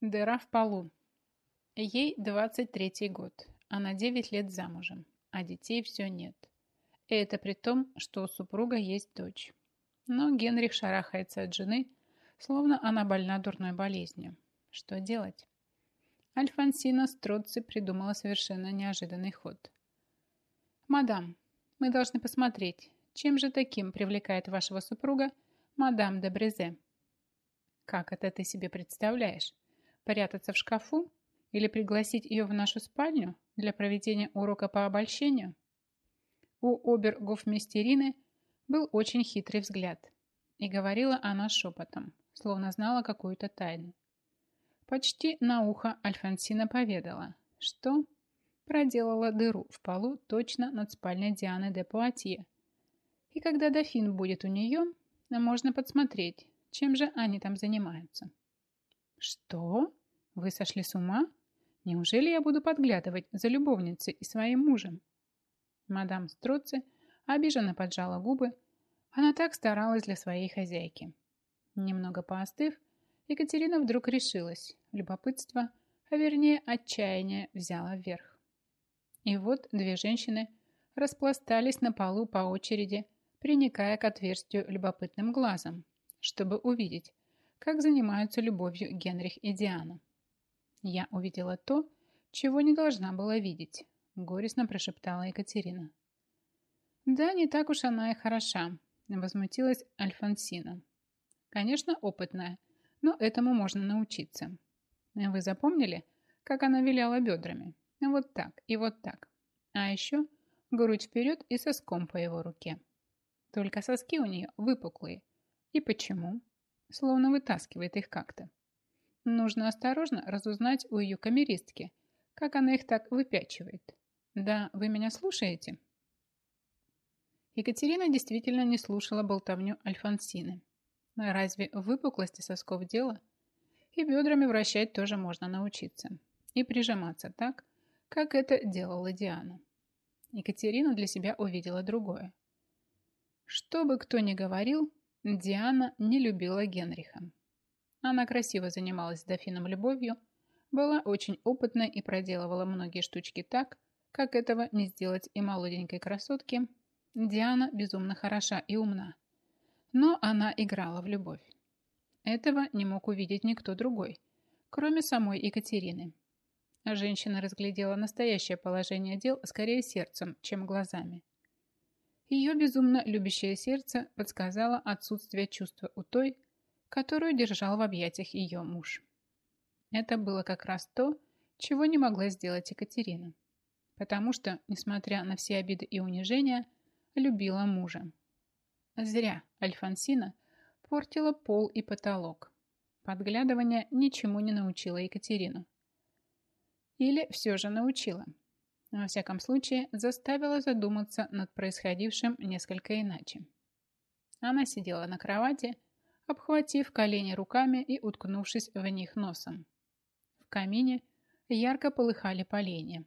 Дыра в полу. Ей 23 год. Она 9 лет замужем, а детей все нет. И это при том, что у супруга есть дочь. Но Генрих шарахается от жены, словно она больна дурной болезнью. Что делать? Альфонсина Строци придумала совершенно неожиданный ход. «Мадам, мы должны посмотреть, чем же таким привлекает вашего супруга мадам де Брезе?» «Как это ты себе представляешь? Прятаться в шкафу или пригласить ее в нашу спальню для проведения урока по обольщению?» У обер-гофмистерины был очень хитрый взгляд, и говорила она шепотом, словно знала какую-то тайну. Почти на ухо Альфонсина поведала, что проделала дыру в полу точно над спальней Дианы де Пуатье. И когда дофин будет у нее, можно подсмотреть, чем же они там занимаются. Что? Вы сошли с ума? Неужели я буду подглядывать за любовницей и своим мужем? Мадам Строци обиженно поджала губы. Она так старалась для своей хозяйки. Немного поостыв, Екатерина вдруг решилась. Любопытство, а вернее отчаяние, взяло вверх. И вот две женщины распластались на полу по очереди, приникая к отверстию любопытным глазом, чтобы увидеть, как занимаются любовью Генрих и Диана. Я увидела то, чего не должна была видеть, горестно прошептала Екатерина. Да, не так уж она и хороша, возмутилась Альфонсина. Конечно, опытная, но этому можно научиться. Вы запомнили, как она виляла бедрами? Вот так и вот так. А еще грудь вперед и соском по его руке. Только соски у нее выпуклые. И почему? Словно вытаскивает их как-то. Нужно осторожно разузнать у ее камеристки, как она их так выпячивает. Да, вы меня слушаете? Екатерина действительно не слушала болтовню Альфонсины. Разве в выпуклости сосков дело? И бедрами вращать тоже можно научиться. И прижиматься так, как это делала Диана. Екатерина для себя увидела другое. Что бы кто ни говорил, Диана не любила Генриха. Она красиво занималась с дофином любовью, была очень опытна и проделывала многие штучки так, как этого не сделать и молоденькой красотке. Диана безумно хороша и умна. Но она играла в любовь. Этого не мог увидеть никто другой, кроме самой Екатерины. Женщина разглядела настоящее положение дел скорее сердцем, чем глазами. Ее безумно любящее сердце подсказало отсутствие чувства у той, которую держал в объятиях ее муж. Это было как раз то, чего не могла сделать Екатерина, потому что, несмотря на все обиды и унижения, любила мужа. Зря Альфонсина портила пол и потолок. Подглядывание ничему не научило Екатерину. Или все же научила. Во всяком случае, заставила задуматься над происходившим несколько иначе. Она сидела на кровати, обхватив колени руками и уткнувшись в них носом. В камине ярко полыхали поленья.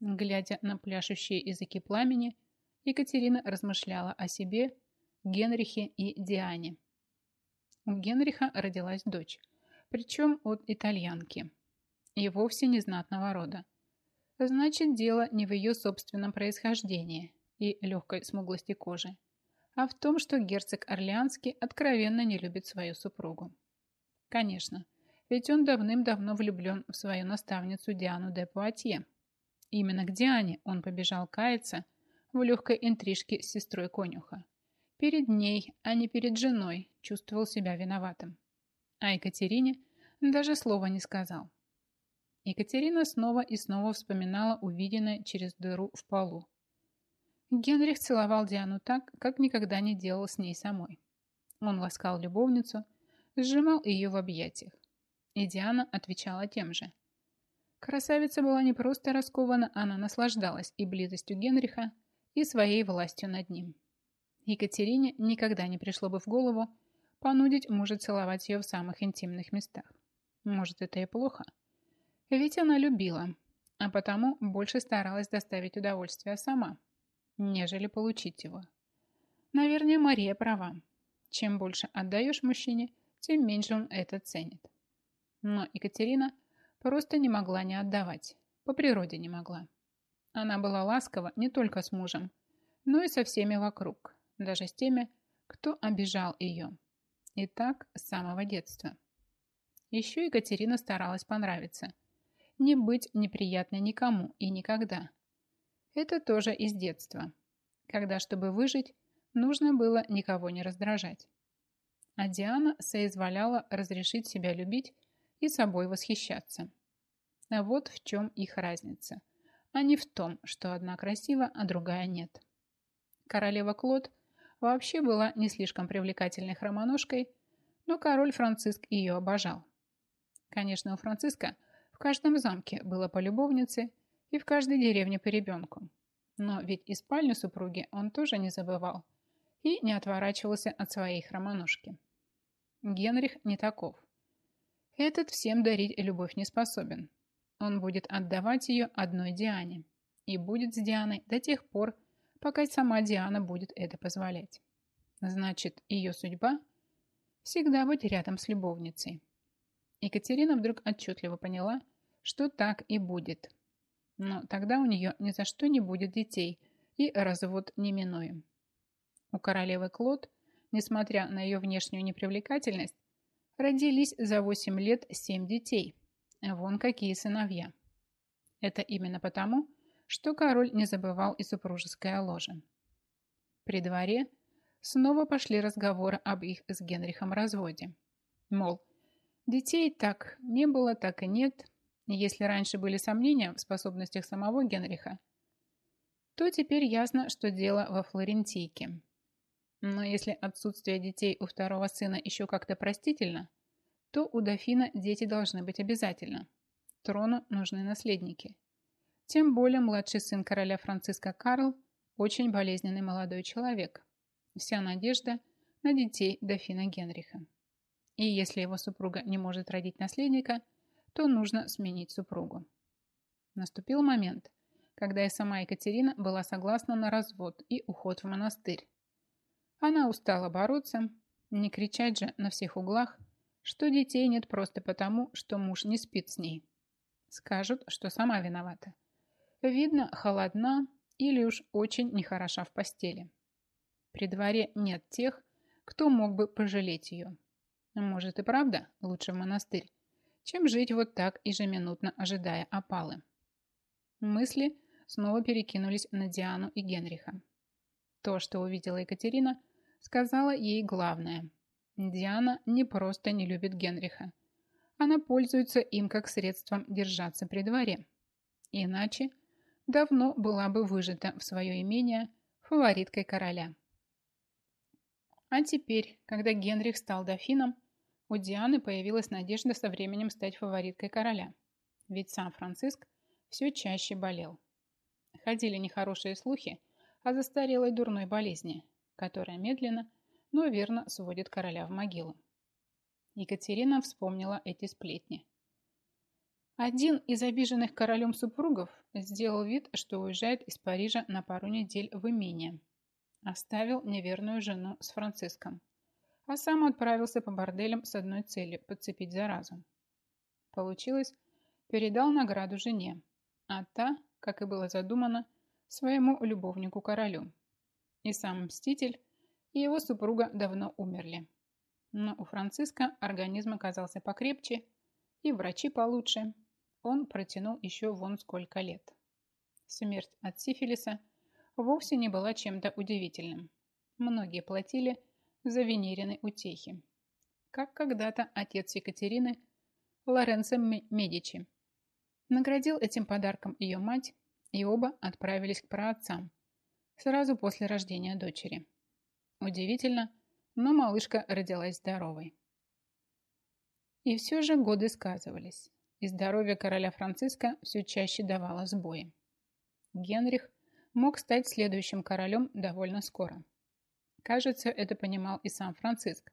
Глядя на пляшущие языки пламени, Екатерина размышляла о себе, Генрихе и Диане. У Генриха родилась дочь, причем от итальянки, и вовсе не знатного рода. Значит, дело не в ее собственном происхождении и легкой смуглости кожи, а в том, что герцог Орлеанский откровенно не любит свою супругу. Конечно, ведь он давным-давно влюблен в свою наставницу Диану де Пуатье. Именно к Диане он побежал каяться в легкой интрижке с сестрой конюха. Перед ней, а не перед женой, чувствовал себя виноватым. А Екатерине даже слова не сказал. Екатерина снова и снова вспоминала увиденное через дыру в полу. Генрих целовал Диану так, как никогда не делал с ней самой. Он ласкал любовницу, сжимал ее в объятиях. И Диана отвечала тем же. Красавица была не просто раскована, она наслаждалась и близостью Генриха, и своей властью над ним. Екатерине никогда не пришло бы в голову понудить мужа целовать ее в самых интимных местах. Может, это и плохо. Ведь она любила, а потому больше старалась доставить удовольствие сама, нежели получить его. Наверное, Мария права. Чем больше отдаешь мужчине, тем меньше он это ценит. Но Екатерина просто не могла не отдавать, по природе не могла. Она была ласкова не только с мужем, но и со всеми вокруг, даже с теми, кто обижал ее. И так с самого детства. Еще Екатерина старалась понравиться. Не быть неприятной никому и никогда. Это тоже из детства. Когда, чтобы выжить, нужно было никого не раздражать. А Диана соизволяла разрешить себя любить и собой восхищаться. А вот в чем их разница, а не в том, что одна красива, а другая нет. Королева Клод вообще была не слишком привлекательной хромоножкой, но король Франциск ее обожал. Конечно, у Франциска в каждом замке было по любовнице и в каждой деревне по ребенку. Но ведь и спальню супруги он тоже не забывал и не отворачивался от своей хромоножки. Генрих не таков. Этот всем дарить любовь не способен. Он будет отдавать ее одной Диане и будет с Дианой до тех пор, пока сама Диана будет это позволять. Значит, ее судьба – всегда быть рядом с любовницей. Екатерина вдруг отчетливо поняла, что так и будет. Но тогда у нее ни за что не будет детей, и развод неминуем. У королевы Клод, несмотря на ее внешнюю непривлекательность, родились за 8 лет 7 детей. Вон какие сыновья. Это именно потому, что король не забывал и супружеское ложе. При дворе снова пошли разговоры об их с Генрихом разводе. Мол, детей так не было, так и нет. Если раньше были сомнения в способностях самого Генриха, то теперь ясно, что дело во Флорентийке. Но если отсутствие детей у второго сына еще как-то простительно, то у дофина дети должны быть обязательно. Трону нужны наследники. Тем более младший сын короля Франциска Карл очень болезненный молодой человек. Вся надежда на детей дофина Генриха. И если его супруга не может родить наследника, то нужно сменить супругу. Наступил момент, когда и сама Екатерина была согласна на развод и уход в монастырь. Она устала бороться, не кричать же на всех углах, что детей нет просто потому, что муж не спит с ней. Скажут, что сама виновата. Видно, холодна или уж очень нехороша в постели. При дворе нет тех, кто мог бы пожалеть ее. Может и правда лучше в монастырь, чем жить вот так ежеминутно ожидая опалы. Мысли снова перекинулись на Диану и Генриха. То, что увидела Екатерина, сказала ей главное. Диана не просто не любит Генриха. Она пользуется им как средством держаться при дворе. Иначе давно была бы выжата в свое имение фавориткой короля. А теперь, когда Генрих стал дофином, у Дианы появилась надежда со временем стать фавориткой короля. Ведь сам Франциск все чаще болел. Ходили нехорошие слухи о застарелой дурной болезни, которая медленно, но верно сводит короля в могилу. Екатерина вспомнила эти сплетни. Один из обиженных королем супругов сделал вид, что уезжает из Парижа на пару недель в имение. Оставил неверную жену с Франциском, а сам отправился по борделям с одной целью – подцепить заразу. Получилось, передал награду жене, а та, как и было задумано, своему любовнику-королю. И сам Мститель, и его супруга давно умерли. Но у Франциска организм оказался покрепче, и врачи получше – он протянул еще вон сколько лет. Смерть от сифилиса вовсе не была чем-то удивительным. Многие платили за венерины утехи. Как когда-то отец Екатерины, Лоренцо Медичи. Наградил этим подарком ее мать, и оба отправились к праотцам, сразу после рождения дочери. Удивительно, но малышка родилась здоровой. И все же годы сказывались и здоровье короля Франциска все чаще давало сбои. Генрих мог стать следующим королем довольно скоро. Кажется, это понимал и сам Франциск,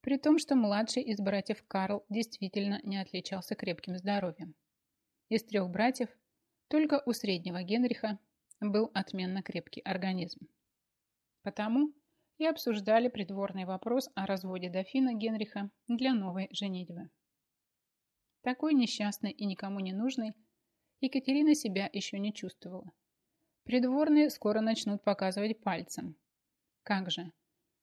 при том, что младший из братьев Карл действительно не отличался крепким здоровьем. Из трех братьев только у среднего Генриха был отменно крепкий организм. Потому и обсуждали придворный вопрос о разводе дофина Генриха для новой женитьбы. Такой несчастной и никому не нужной Екатерина себя еще не чувствовала. Придворные скоро начнут показывать пальцем. Как же?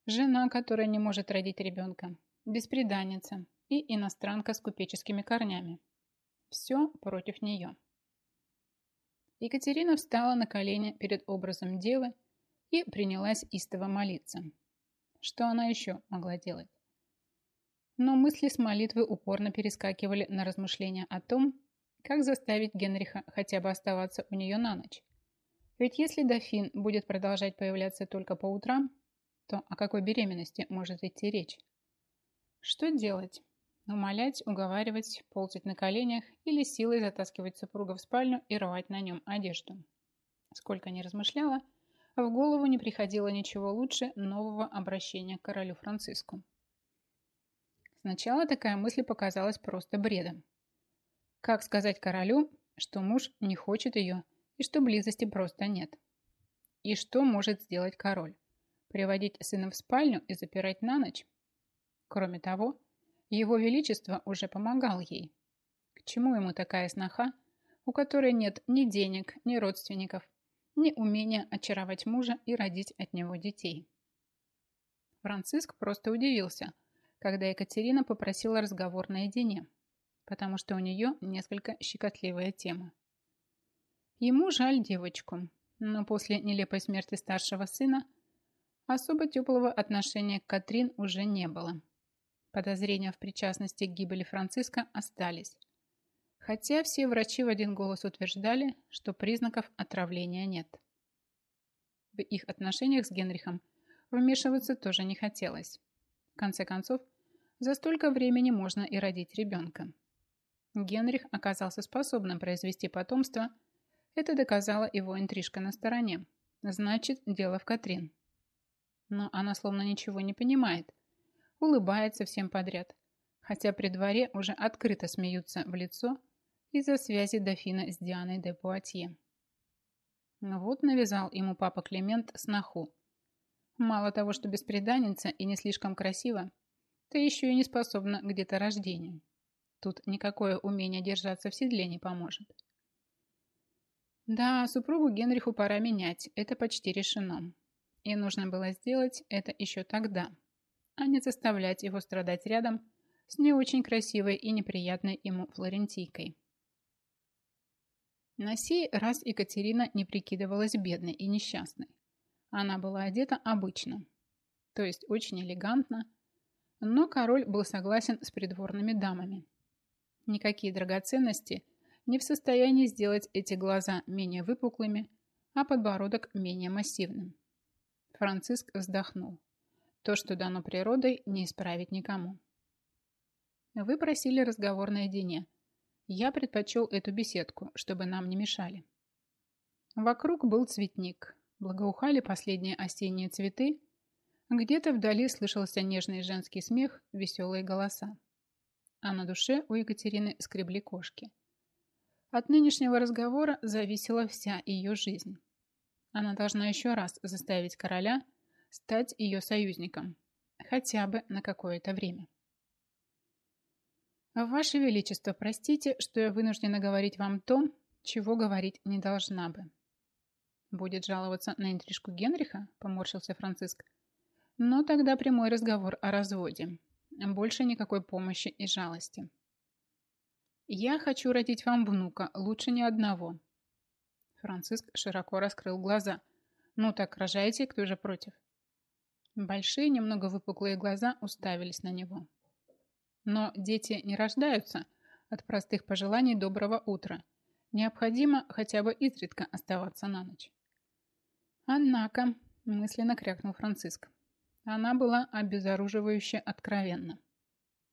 Жена, которая не может родить ребенка, бесприданница и иностранка с купеческими корнями. Все против нее. Екатерина встала на колени перед образом девы и принялась истово молиться. Что она еще могла делать? Но мысли с молитвы упорно перескакивали на размышления о том, как заставить Генриха хотя бы оставаться у нее на ночь. Ведь если дофин будет продолжать появляться только по утрам, то о какой беременности может идти речь? Что делать? Умолять, уговаривать, ползать на коленях или силой затаскивать супруга в спальню и рвать на нем одежду. Сколько ни размышляла, в голову не приходило ничего лучше нового обращения к королю Франциску. Сначала такая мысль показалась просто бредом. Как сказать королю, что муж не хочет ее и что близости просто нет? И что может сделать король? Приводить сына в спальню и запирать на ночь? Кроме того, его Величество уже помогал ей. К чему ему такая сноха, у которой нет ни денег, ни родственников, ни умения очаровать мужа и родить от него детей? Франциск просто удивился, когда Екатерина попросила разговор наедине, потому что у нее несколько щекотливая тема. Ему жаль девочку, но после нелепой смерти старшего сына особо теплого отношения к Катрин уже не было. Подозрения в причастности к гибели Франциска остались. Хотя все врачи в один голос утверждали, что признаков отравления нет. В их отношениях с Генрихом вмешиваться тоже не хотелось. В конце концов, за столько времени можно и родить ребенка. Генрих оказался способным произвести потомство. Это доказала его интрижка на стороне. Значит, дело в Катрин. Но она словно ничего не понимает – улыбается всем подряд, хотя при дворе уже открыто смеются в лицо из-за связи дофина с Дианой де Пуатье. Вот навязал ему папа Климент сноху. Мало того, что беспреданница и не слишком красиво, то еще и не способна к деторождению. Тут никакое умение держаться в седле не поможет. Да, супругу Генриху пора менять, это почти решено. И нужно было сделать это еще тогда, а не заставлять его страдать рядом с не очень красивой и неприятной ему флорентийкой. На сей раз Екатерина не прикидывалась бедной и несчастной. Она была одета обычно, то есть очень элегантно, но король был согласен с придворными дамами. Никакие драгоценности не в состоянии сделать эти глаза менее выпуклыми, а подбородок менее массивным. Франциск вздохнул. То, что дано природой, не исправить никому. Вы просили разговор наедине. Я предпочел эту беседку, чтобы нам не мешали. Вокруг был цветник. Благоухали последние осенние цветы. Где-то вдали слышался нежный женский смех, веселые голоса. А на душе у Екатерины скребли кошки. От нынешнего разговора зависела вся ее жизнь. Она должна еще раз заставить короля стать ее союзником, хотя бы на какое-то время. Ваше Величество, простите, что я вынуждена говорить вам то, чего говорить не должна бы. Будет жаловаться на интрижку Генриха, поморщился Франциск. Но тогда прямой разговор о разводе. Больше никакой помощи и жалости. Я хочу родить вам внука, лучше ни одного. Франциск широко раскрыл глаза. Ну так, рожайте, кто же против? Большие, немного выпуклые глаза уставились на него. Но дети не рождаются от простых пожеланий доброго утра. Необходимо хотя бы изредка оставаться на ночь. Однако, мысленно крякнул Франциск, она была обезоруживающе откровенна.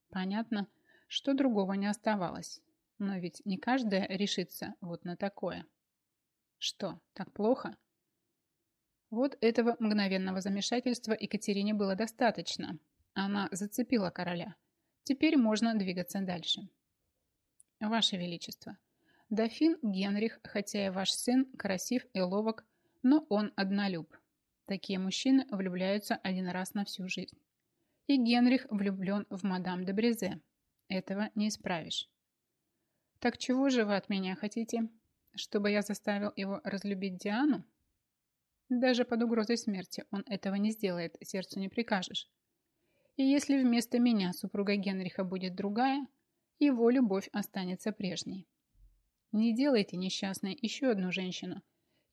Понятно, что другого не оставалось. Но ведь не каждая решится вот на такое. Что, так плохо? Вот этого мгновенного замешательства Екатерине было достаточно. Она зацепила короля. Теперь можно двигаться дальше. Ваше Величество, дофин Генрих, хотя и ваш сын, красив и ловок, но он однолюб. Такие мужчины влюбляются один раз на всю жизнь. И Генрих влюблен в мадам де Брезе. Этого не исправишь. Так чего же вы от меня хотите? Чтобы я заставил его разлюбить Диану? Даже под угрозой смерти он этого не сделает, сердцу не прикажешь. И если вместо меня супруга Генриха будет другая, его любовь останется прежней. Не делайте несчастной еще одну женщину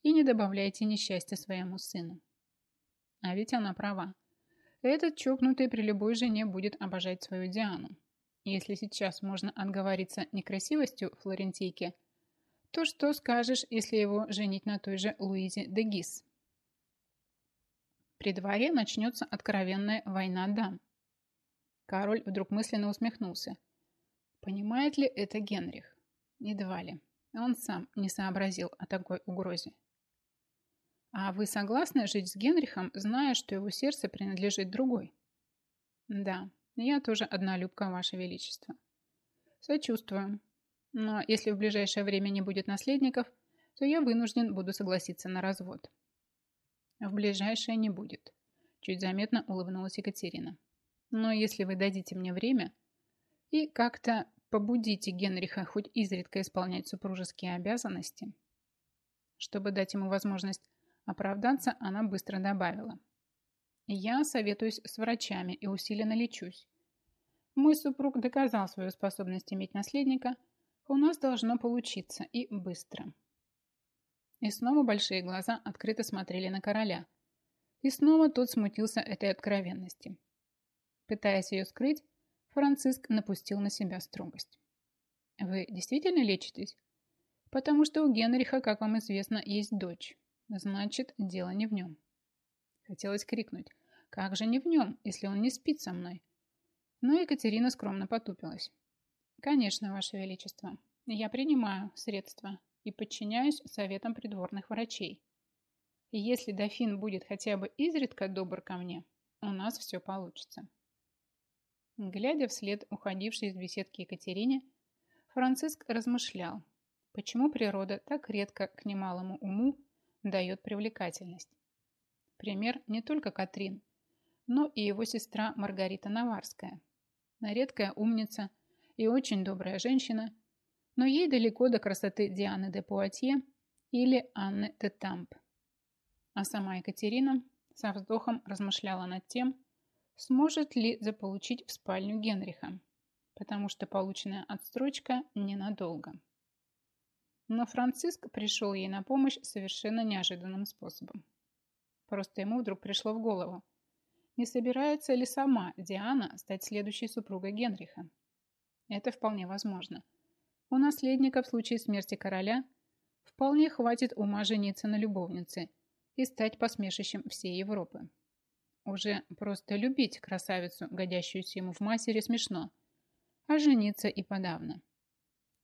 и не добавляйте несчастья своему сыну. А ведь она права. Этот чокнутый при любой жене будет обожать свою Диану. Если сейчас можно отговориться некрасивостью флорентийки, то что скажешь, если его женить на той же Луизе де Гис? При дворе начнется откровенная война дам. Король вдруг мысленно усмехнулся. Понимает ли это Генрих? Едва ли. Он сам не сообразил о такой угрозе. А вы согласны жить с Генрихом, зная, что его сердце принадлежит другой? Да, я тоже однолюбка, Ваше Величество. Сочувствую. Но если в ближайшее время не будет наследников, то я вынужден буду согласиться на развод. В ближайшее не будет. Чуть заметно улыбнулась Екатерина. Но если вы дадите мне время и как-то побудите Генриха хоть изредка исполнять супружеские обязанности, чтобы дать ему возможность оправдаться, она быстро добавила. Я советуюсь с врачами и усиленно лечусь. Мой супруг доказал свою способность иметь наследника. У нас должно получиться и быстро. И снова большие глаза открыто смотрели на короля. И снова тот смутился этой откровенности. Пытаясь ее скрыть, Франциск напустил на себя строгость. «Вы действительно лечитесь? Потому что у Генриха, как вам известно, есть дочь. Значит, дело не в нем». Хотелось крикнуть. Как же не в нем, если он не спит со мной? Но Екатерина скромно потупилась. Конечно, Ваше Величество, я принимаю средства и подчиняюсь советам придворных врачей. И если дофин будет хотя бы изредка добр ко мне, у нас все получится. Глядя вслед уходившей из беседки Екатерине, Франциск размышлял, почему природа так редко к немалому уму дает привлекательность. Пример не только Катрин, но и его сестра Маргарита Наварская. Редкая умница и очень добрая женщина, но ей далеко до красоты Дианы де Пуатье или Анны де Тамп. А сама Екатерина со вздохом размышляла над тем, сможет ли заполучить в спальню Генриха, потому что полученная отстрочка ненадолго. Но Франциск пришел ей на помощь совершенно неожиданным способом. Просто ему вдруг пришло в голову, не собирается ли сама Диана стать следующей супругой Генриха. Это вполне возможно. У наследника в случае смерти короля вполне хватит ума жениться на любовнице и стать посмешищем всей Европы. Уже просто любить красавицу, годящуюся ему в матери, смешно, а жениться и подавно.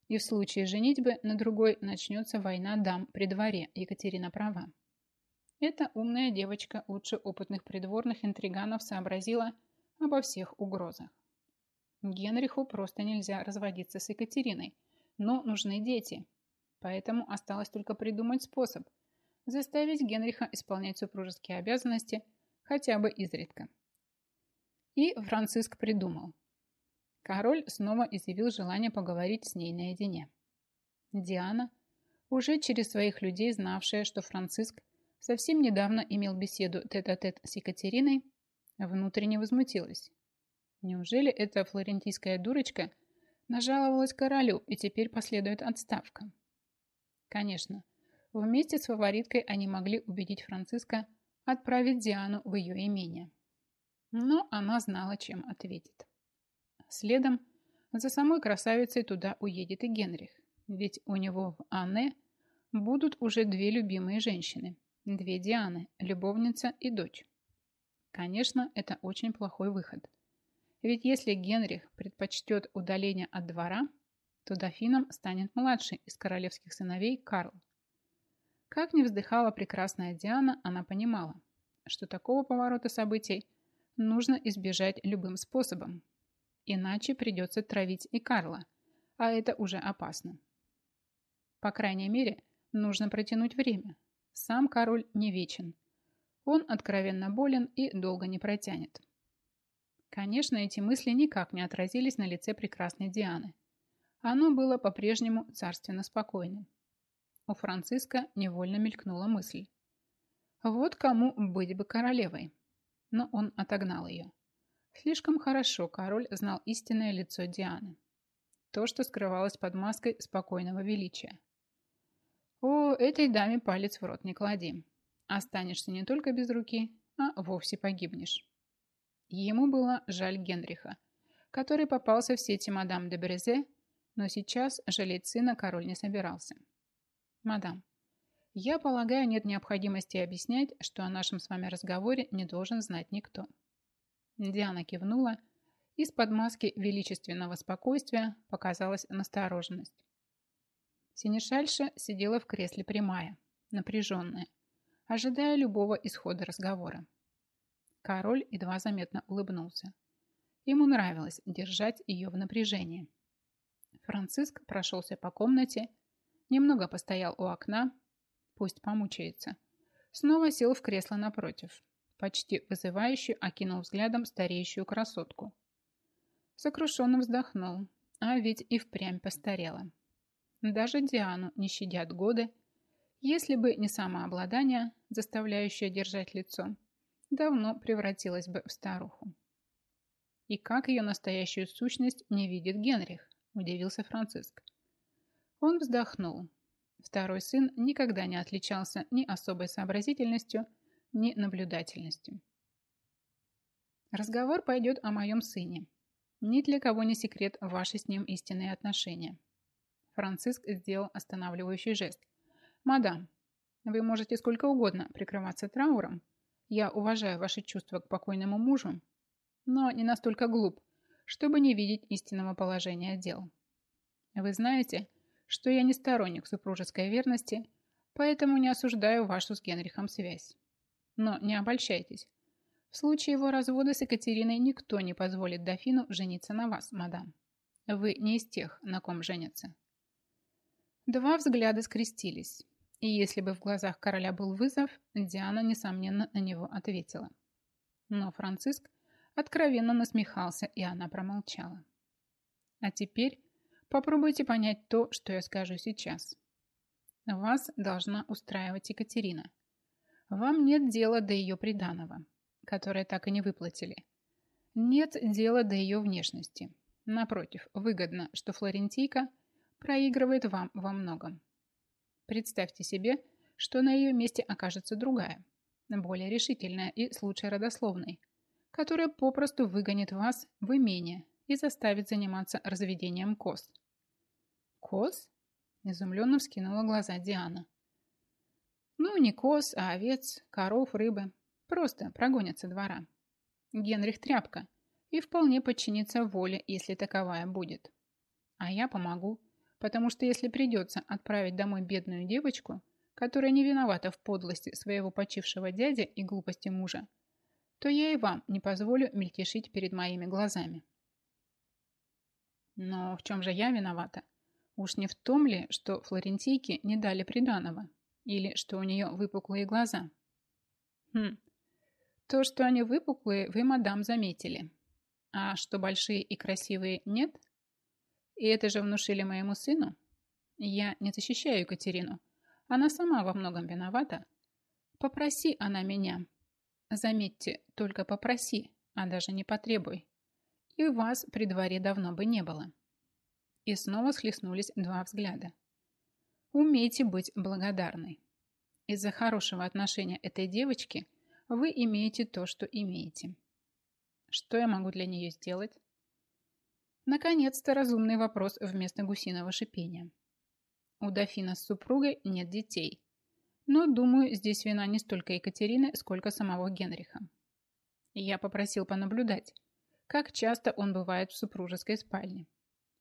И в случае женитьбы на другой начнется война дам при дворе, Екатерина права. Эта умная девочка лучше опытных придворных интриганов сообразила обо всех угрозах. Генриху просто нельзя разводиться с Екатериной, но нужны дети. Поэтому осталось только придумать способ заставить Генриха исполнять супружеские обязанности хотя бы изредка. И Франциск придумал. Король снова изъявил желание поговорить с ней наедине. Диана, уже через своих людей знавшая, что Франциск совсем недавно имел беседу тет-а-тет -тет с Екатериной, внутренне возмутилась. Неужели эта флорентийская дурочка нажаловалась королю и теперь последует отставка? Конечно, вместе с фавориткой они могли убедить Франциска отправить Диану в ее имение. Но она знала, чем ответит. Следом за самой красавицей туда уедет и Генрих, ведь у него в Анне будут уже две любимые женщины Две Дианы, любовница и дочь. Конечно, это очень плохой выход. Ведь если Генрих предпочтет удаление от двора, то дофином станет младший из королевских сыновей Карл. Как не вздыхала прекрасная Диана, она понимала, что такого поворота событий нужно избежать любым способом. Иначе придется травить и Карла, а это уже опасно. По крайней мере, нужно протянуть время, сам король не вечен. Он откровенно болен и долго не протянет. Конечно, эти мысли никак не отразились на лице прекрасной Дианы. оно было по-прежнему царственно спокойным. У Франциска невольно мелькнула мысль. Вот кому быть бы королевой. Но он отогнал ее. Слишком хорошо король знал истинное лицо Дианы. То, что скрывалось под маской спокойного величия. О, этой даме палец в рот не клади. Останешься не только без руки, а вовсе погибнешь. Ему было жаль Генриха, который попался в сети мадам де Брезе, но сейчас жалеть сына король не собирался. «Мадам, я полагаю, нет необходимости объяснять, что о нашем с вами разговоре не должен знать никто». Диана кивнула. Из-под маски величественного спокойствия показалась настороженность. Синешальша сидела в кресле прямая, напряженная, ожидая любого исхода разговора. Король едва заметно улыбнулся. Ему нравилось держать ее в напряжении. Франциск прошелся по комнате, немного постоял у окна, пусть помучается. Снова сел в кресло напротив, почти вызывающе окинул взглядом стареющую красотку. Сокрушенно вздохнул, а ведь и впрямь постарела. Даже Диану не щадят годы. Если бы не самообладание, заставляющее держать лицо, давно превратилась бы в старуху. И как ее настоящую сущность не видит Генрих, удивился Франциск. Он вздохнул. Второй сын никогда не отличался ни особой сообразительностью, ни наблюдательностью. Разговор пойдет о моем сыне. Ни для кого не секрет ваши с ним истинные отношения. Франциск сделал останавливающий жест. «Мадам, вы можете сколько угодно прикрываться трауром. Я уважаю ваши чувства к покойному мужу, но не настолько глуп, чтобы не видеть истинного положения дел. Вы знаете, что я не сторонник супружеской верности, поэтому не осуждаю вашу с Генрихом связь. Но не обольщайтесь. В случае его развода с Екатериной никто не позволит дофину жениться на вас, мадам. Вы не из тех, на ком женятся. Два взгляда скрестились, и если бы в глазах короля был вызов, Диана, несомненно, на него ответила. Но Франциск откровенно насмехался, и она промолчала. А теперь попробуйте понять то, что я скажу сейчас. Вас должна устраивать Екатерина. Вам нет дела до ее приданого, которое так и не выплатили. Нет дела до ее внешности. Напротив, выгодно, что флорентийка – проигрывает вам во многом. Представьте себе, что на ее месте окажется другая, более решительная и с лучшей родословной, которая попросту выгонит вас в имение и заставит заниматься разведением коз. Коз? Изумленно вскинула глаза Диана. Ну, не коз, а овец, коров, рыбы. Просто прогонятся двора. Генрих тряпка и вполне подчинится воле, если таковая будет. А я помогу потому что если придется отправить домой бедную девочку, которая не виновата в подлости своего почившего дяди и глупости мужа, то я и вам не позволю мельтешить перед моими глазами. Но в чем же я виновата? Уж не в том ли, что флорентийке не дали приданого? Или что у нее выпуклые глаза? Хм, то, что они выпуклые, вы, мадам, заметили. А что большие и красивые нет, и это же внушили моему сыну? Я не защищаю Екатерину. Она сама во многом виновата. Попроси она меня. Заметьте, только попроси, а даже не потребуй. И вас при дворе давно бы не было. И снова схлестнулись два взгляда. Умейте быть благодарной. Из-за хорошего отношения этой девочки вы имеете то, что имеете. Что я могу для нее сделать? Наконец-то разумный вопрос вместо гусиного шипения. У дофина с супругой нет детей. Но, думаю, здесь вина не столько Екатерины, сколько самого Генриха. Я попросил понаблюдать, как часто он бывает в супружеской спальне.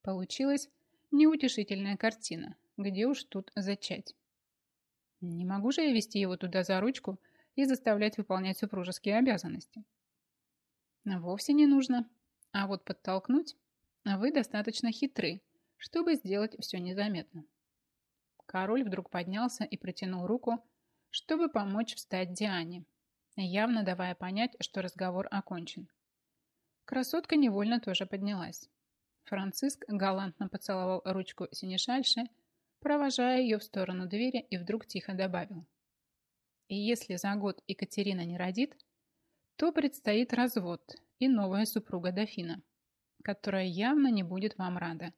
Получилась неутешительная картина, где уж тут зачать. Не могу же я вести его туда за ручку и заставлять выполнять супружеские обязанности. Вовсе не нужно. А вот подтолкнуть а вы достаточно хитры, чтобы сделать все незаметно. Король вдруг поднялся и протянул руку, чтобы помочь встать Диане, явно давая понять, что разговор окончен. Красотка невольно тоже поднялась. Франциск галантно поцеловал ручку синешальши, провожая ее в сторону двери и вдруг тихо добавил. И если за год Екатерина не родит, то предстоит развод и новая супруга дофина, которая явно не будет вам рада.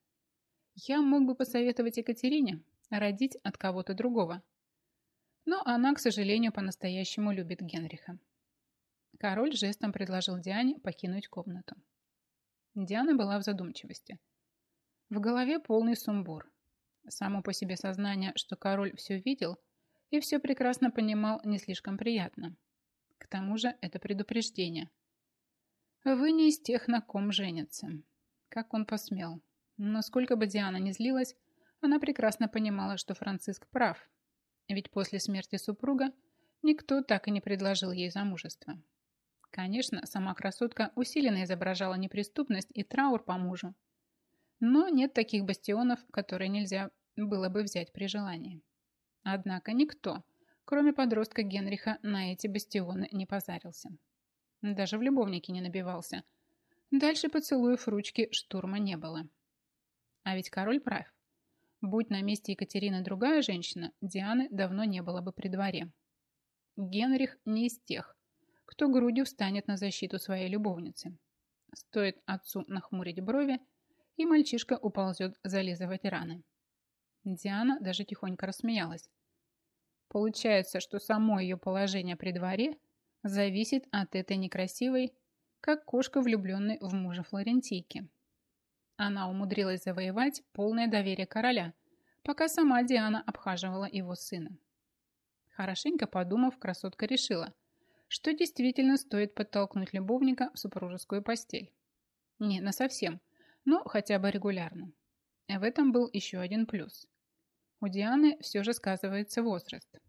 Я мог бы посоветовать Екатерине родить от кого-то другого. Но она, к сожалению, по-настоящему любит Генриха. Король жестом предложил Диане покинуть комнату. Диана была в задумчивости. В голове полный сумбур. Само по себе сознание, что король все видел и все прекрасно понимал, не слишком приятно. К тому же это предупреждение. Вы не из тех, на ком женятся. Как он посмел. Но сколько бы Диана ни злилась, она прекрасно понимала, что Франциск прав. Ведь после смерти супруга никто так и не предложил ей замужество. Конечно, сама красотка усиленно изображала неприступность и траур по мужу. Но нет таких бастионов, которые нельзя было бы взять при желании. Однако никто, кроме подростка Генриха, на эти бастионы не позарился. Даже в любовнике не набивался. Дальше поцелуев ручки штурма не было. А ведь король прав. Будь на месте Екатерины другая женщина, Дианы давно не было бы при дворе. Генрих не из тех, кто грудью встанет на защиту своей любовницы. Стоит отцу нахмурить брови, и мальчишка уползет зализывать раны. Диана даже тихонько рассмеялась. Получается, что само ее положение при дворе зависит от этой некрасивой, как кошка, влюбленной в мужа Флорентийки. Она умудрилась завоевать полное доверие короля, пока сама Диана обхаживала его сына. Хорошенько подумав, красотка решила, что действительно стоит подтолкнуть любовника в супружескую постель. Не на совсем, но хотя бы регулярно. В этом был еще один плюс. У Дианы все же сказывается возраст.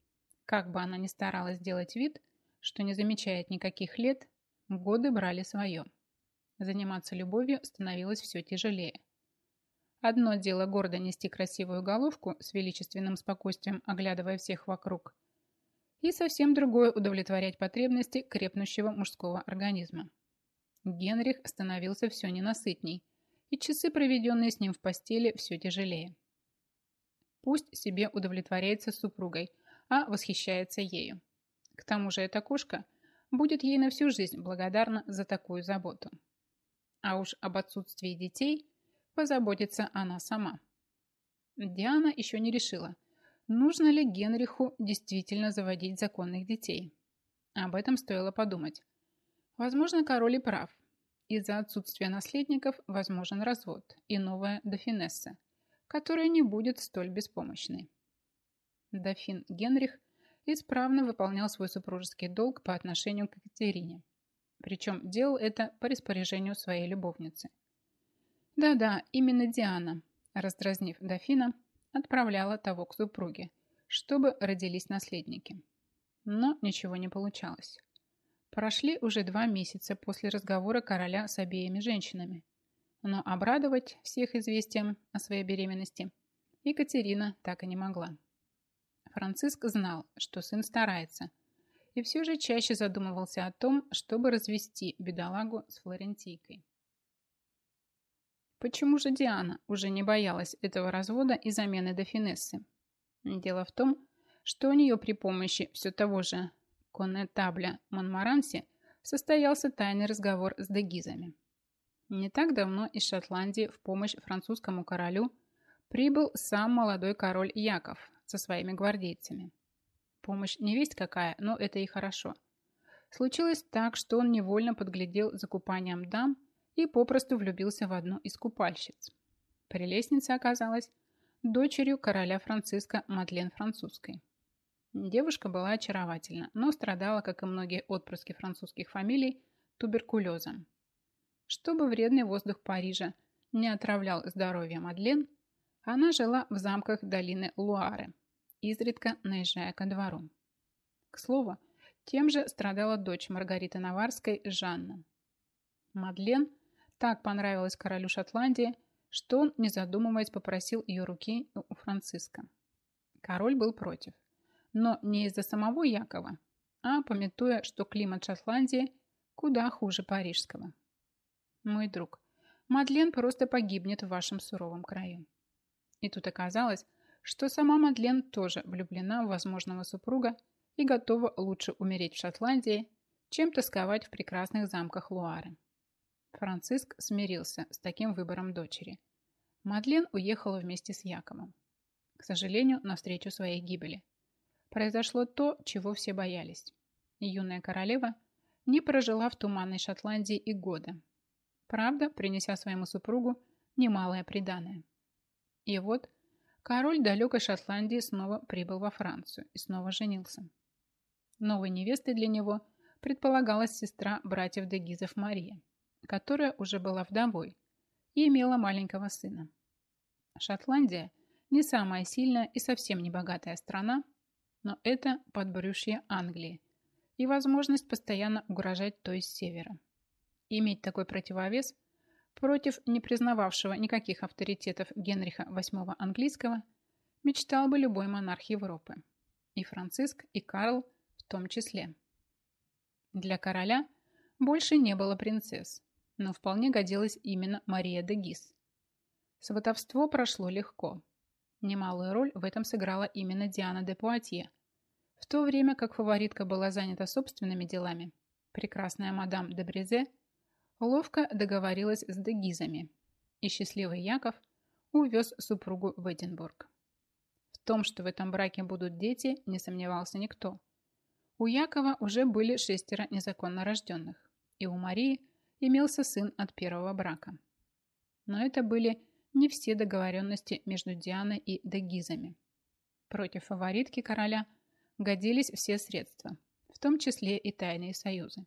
Как бы она ни старалась сделать вид, что не замечает никаких лет, годы брали свое. Заниматься любовью становилось все тяжелее. Одно дело гордо нести красивую головку с величественным спокойствием, оглядывая всех вокруг, и совсем другое удовлетворять потребности крепнущего мужского организма. Генрих становился все ненасытней, и часы, проведенные с ним в постели, все тяжелее. Пусть себе удовлетворяется супругой, а восхищается ею. К тому же эта кошка будет ей на всю жизнь благодарна за такую заботу. А уж об отсутствии детей позаботится она сама. Диана еще не решила, нужно ли Генриху действительно заводить законных детей. Об этом стоило подумать. Возможно, король и прав. Из-за отсутствия наследников возможен развод и новая дофинесса, которая не будет столь беспомощной. Дофин Генрих исправно выполнял свой супружеский долг по отношению к Екатерине. Причем делал это по распоряжению своей любовницы. Да-да, именно Диана, раздразнив дофина, отправляла того к супруге, чтобы родились наследники. Но ничего не получалось. Прошли уже два месяца после разговора короля с обеими женщинами. Но обрадовать всех известием о своей беременности Екатерина так и не могла. Франциск знал, что сын старается – и все же чаще задумывался о том, чтобы развести бедолагу с Флорентийкой. Почему же Диана уже не боялась этого развода и замены Дофинессы? Дело в том, что у нее при помощи все того же коннетабля Монмаранси состоялся тайный разговор с дегизами. Не так давно из Шотландии в помощь французскому королю прибыл сам молодой король Яков со своими гвардейцами. Помощь не весть какая, но это и хорошо. Случилось так, что он невольно подглядел за купанием дам и попросту влюбился в одну из купальщиц. Прелестница оказалась дочерью короля Франциска Мадлен Французской. Девушка была очаровательна, но страдала, как и многие отпрыски французских фамилий, туберкулезом. Чтобы вредный воздух Парижа не отравлял здоровье Мадлен, она жила в замках долины Луары – изредка наезжая ко двору. К слову, тем же страдала дочь Маргариты Наварской Жанна. Мадлен так понравилась королю Шотландии, что он, не задумываясь, попросил ее руки у Франциска. Король был против, но не из-за самого Якова, а пометуя, что климат Шотландии куда хуже парижского. Мой друг, Мадлен просто погибнет в вашем суровом краю. И тут оказалось, что сама Мадлен тоже влюблена в возможного супруга и готова лучше умереть в Шотландии, чем тосковать в прекрасных замках Луары. Франциск смирился с таким выбором дочери. Мадлен уехала вместе с Яковом. К сожалению, навстречу своей гибели. Произошло то, чего все боялись. Юная королева не прожила в туманной Шотландии и года. Правда, принеся своему супругу немалое преданное. И вот король далекой Шотландии снова прибыл во Францию и снова женился. Новой невестой для него предполагалась сестра братьев Дегизов Мария, которая уже была вдовой и имела маленького сына. Шотландия не самая сильная и совсем не богатая страна, но это подбрюшье Англии и возможность постоянно угрожать той с севера. Иметь такой противовес против не признававшего никаких авторитетов Генриха VIII английского мечтал бы любой монарх Европы. И Франциск, и Карл в том числе. Для короля больше не было принцесс, но вполне годилась именно Мария де Гис. Сватовство прошло легко. Немалую роль в этом сыграла именно Диана де Пуатье. В то время как фаворитка была занята собственными делами, прекрасная мадам де Брезе ловко договорилась с дегизами, и счастливый Яков увез супругу в Эдинбург. В том, что в этом браке будут дети, не сомневался никто. У Якова уже были шестеро незаконно рожденных, и у Марии имелся сын от первого брака. Но это были не все договоренности между Дианой и Дегизами. Против фаворитки короля годились все средства, в том числе и тайные союзы.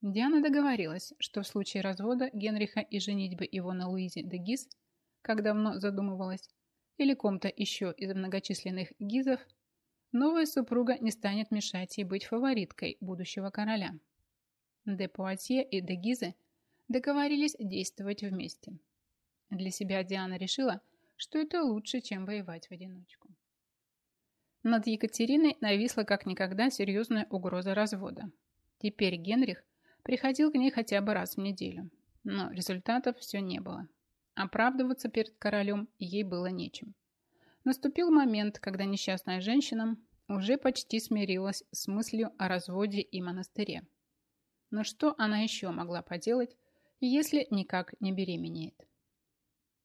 Диана договорилась, что в случае развода Генриха и женитьбы его на Луизе де Гиз, как давно задумывалась, или ком-то еще из многочисленных гизов, новая супруга не станет мешать ей быть фавориткой будущего короля. Де Пуатье и де Гизы договорились действовать вместе. Для себя Диана решила, что это лучше, чем воевать в одиночку. Над Екатериной нависла как никогда серьезная угроза развода. Теперь Генрих приходил к ней хотя бы раз в неделю, но результатов все не было. Оправдываться перед королем ей было нечем. Наступил момент, когда несчастная женщина уже почти смирилась с мыслью о разводе и монастыре. Но что она еще могла поделать, если никак не беременеет?